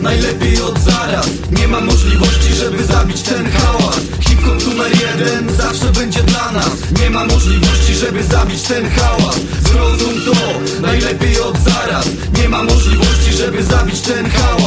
najlepiej od zaraz. Nie ma możliwości, żeby zabić ten hałas. Hip-hop numer jeden zawsze będzie dla nas. Nie ma możliwości, żeby zabić ten hałas. Zrozum to, najlepiej od zaraz. Nie ma możliwości, żeby zabić ten hałas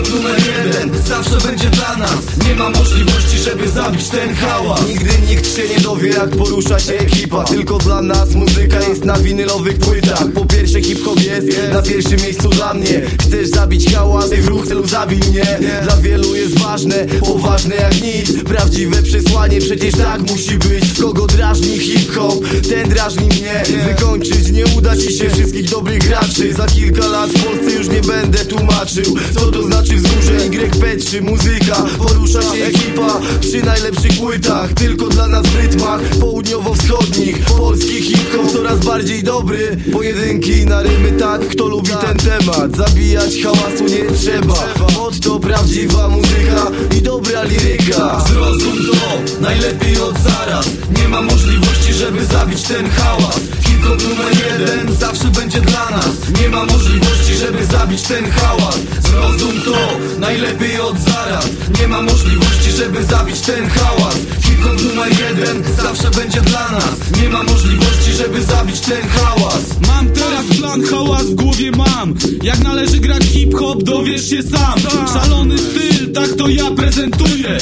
Numer jeden zawsze będzie dla nas. Nie ma możliwości, żeby zabić ten hałas. Nigdy nikt się nie dowie jak porusza się ekipa. Tylko dla nas muzyka jest na winylowych płytach. Po pierwsze hip-hop jest na pierwszym miejscu dla mnie. Chcesz zabić hałas, w ruch celu zabij mnie. Dla wielu jest ważne, poważne jak nic. Prawdziwe przesłanie, przecież tak musi być. Kogo drażni hip-hop, ten drażni mnie. Wykończyć nie uda ci się wszystkich dobrych graczy. Za kilka lat w Polsce już nie będę tłumaczył Co to znaczy wzgórze? YP3 muzyka? Porusza się ekipa przy najlepszych płytach. Tylko dla nas w rytmach południowo-wschodnich. Polski hip-hop coraz bardziej dobry. Pojedynki na rymy tak, kto lubi ten temat? Zabijać hałasu nie trzeba. Motto prawdziwa muzyka i dobra liryka. Zrozum to, najlepiej od zaraz. Nie ma możliwości, żeby zabić ten hałas Hip-hop numer jeden zawsze będzie dla nas. Nie ma możliwości, żeby zabić ten hałas. Zrozum to, najlepiej od zaraz. Nie ma możliwości, żeby zabić ten hałas. Hip-hop numer jeden zawsze będzie dla nas. Nie ma możliwości, żeby zabić ten hałas. Mam teraz plan, hałas w głowie mam. Jak należy grać hip-hop, dowiesz się sam. Szalony styl, tak to ja prezentuję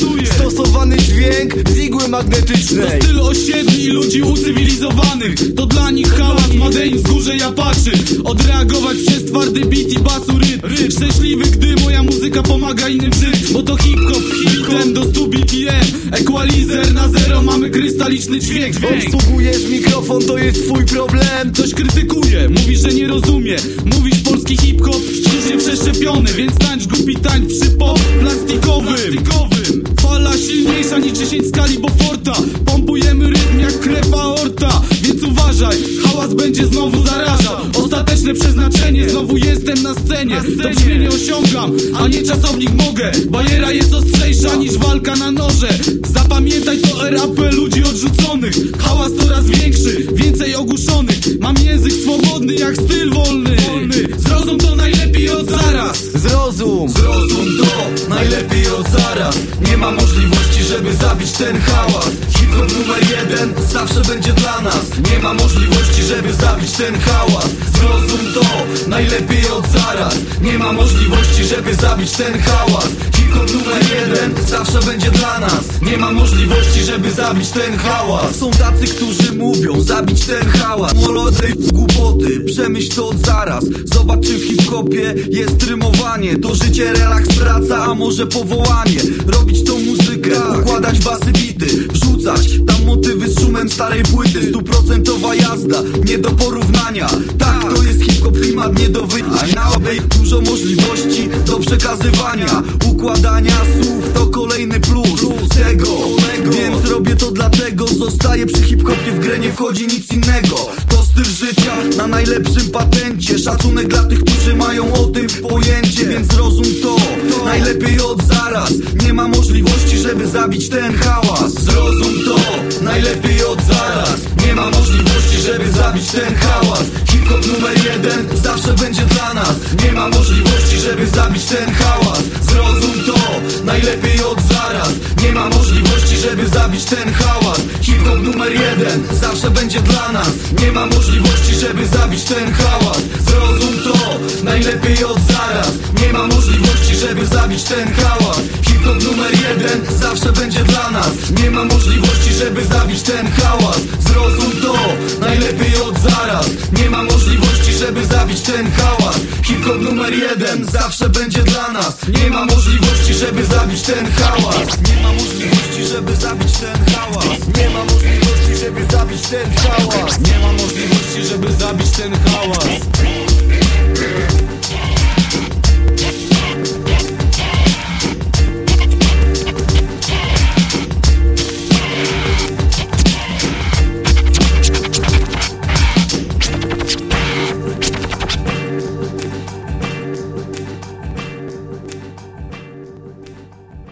Stosowany dźwięk z igły magnetycznej. Styl osiedli ludzi ucywilizowanych. To dla nich hałas, Madej z górze ja patrzy Odreagować przez twardy beat i basu rytm Szczęśliwy, gdy moja muzyka pomaga innym żyć. Bo to hip-hop, hip do 100 BPM Equalizer na zero, mamy krystaliczny dźwięk, dźwięk. Obsługujesz mikrofon, to jest twój problem. Ktoś krytykuje, mówi, że nie rozumie. Mówisz polski hip-hop, sztucznie przeszczepiony. Więc tańcz głupi tańcz przy pop plastikowym Fala silniejsza niż 10 skali Boforta. Pompujemy rytm jak krew aorta. Więc uważaj, hałas będzie znowu zarażał Ostateczne przeznaczenie, znowu jestem na scenie. Do brzmienie osiągam, a nie czasownik mogę. Bajera jest ostrzejsza niż walka na noże. Zapamiętaj to RAP ludzi odrzuconych. Hałas coraz większy, więcej ogłuszonych. Mam język swobodny jak styl wolny. Zrozum to najlepiej od zaraz. Zrozum. Zrozum to, najlepiej zaraz. Nie ma możliwości, żeby zabić ten hałas. Hip-hop numer jeden zawsze będzie dla nas. Nie ma możliwości, żeby zabić ten hałas. Zrozum to, najlepiej od zaraz. Nie ma możliwości, żeby zabić ten hałas. Hip-hop numer jeden zawsze będzie dla nas. Nie ma możliwości, żeby zabić ten hałas. Są tacy, którzy mówią, zabić ten hałas. Molodej głupoty, przemyśl to od zaraz. Zobacz czy w hip-hopie jest rymowanie. To życie, relaks, praca, a może powołanie. Robić tą muzykę, układać basy bity. Wrzucać tam motywy z szumem starej płyty. Stuprocentowa jazda, nie do porównania. Tak, to jest hip-hop klimat, nie do wyjścia. Dużo możliwości do przekazywania. Układania słów to kolejny plus tego. Więc robię to dlatego. Zostaję przy hip-hopie, w grę nie wchodzi nic innego styl życia na najlepszym patencie. Szacunek dla tych, którzy mają o tym pojęcie Więc zrozum to, najlepiej od zaraz. Nie ma możliwości, żeby zabić ten hałas. Zrozum to, najlepiej od zaraz. Nie ma możliwości, żeby zabić ten hałas. Hip-hop numer jeden zawsze będzie dla nas. Nie ma możliwości, żeby zabić ten hałas. Zrozum to, najlepiej od zaraz. Nie ma możliwości, żeby zabić ten hałas. Hip-hop numer jeden zawsze będzie dla nas. Nie ma możliwości, żeby zabić ten hałas. Zrozum to, najlepiej od zaraz. Nie ma możliwości, żeby zabić ten hałas. Hip-hop numer jeden zawsze będzie dla nas. Nie ma możliwości, żeby zabić ten hałas. Zrozum to, najlepiej od zaraz. Nie ma możliwości, żeby zabić ten hałas. Hip-hop numer jeden zawsze będzie dla nas. Nie ma możliwości, żeby zabić ten hałas. Nie ma możliwości, żeby zabić ten hałas. Nie ma Nie ma możliwości, żeby zabić ten hałas